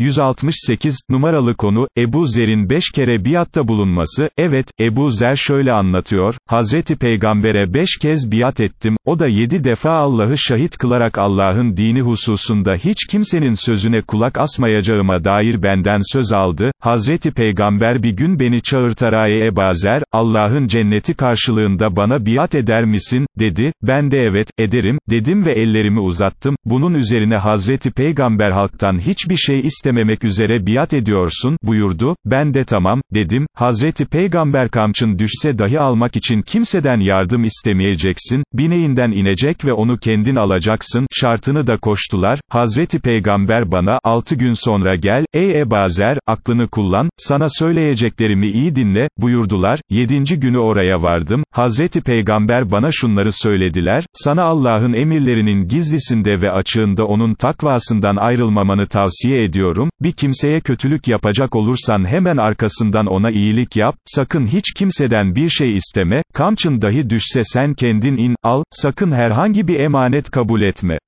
168, numaralı konu, Ebu Zer'in beş kere biatta bulunması, evet, Ebu Zer şöyle anlatıyor, Hazreti Peygamber'e beş kez biat ettim, o da yedi defa Allah'ı şahit kılarak Allah'ın dini hususunda hiç kimsenin sözüne kulak asmayacağıma dair benden söz aldı, Hazreti Peygamber bir gün beni çağırtaraye Ebu Zer, Allah'ın cenneti karşılığında bana biat eder misin, dedi, ben de evet, ederim, dedim ve ellerimi uzattım, bunun üzerine Hazreti Peygamber halktan hiçbir şey istememek üzere biat ediyorsun, buyurdu, ben de tamam, dedim, Hazreti Peygamber kamçın düşse dahi almak için kimseden yardım istemeyeceksin, bineğinden inecek ve onu kendin alacaksın, şartını da koştular, Hazreti Peygamber bana, altı gün sonra gel, ey Ebazer, aklını kullan, sana söyleyeceklerimi iyi dinle, buyurdular, yedinci günü oraya vardım, Hazreti Peygamber bana şunları söylediler, sana Allah'ın emirlerinin gizlisinde ve açığında onun takvasından ayrılmamanı tavsiye ediyorum, bir kimseye kötülük yapacak olursan hemen arkasından ona iyilik yap, sakın hiç kimseden bir şey isteme, kamçın dahi düşse sen kendin in, al, sakın herhangi bir emanet kabul etme.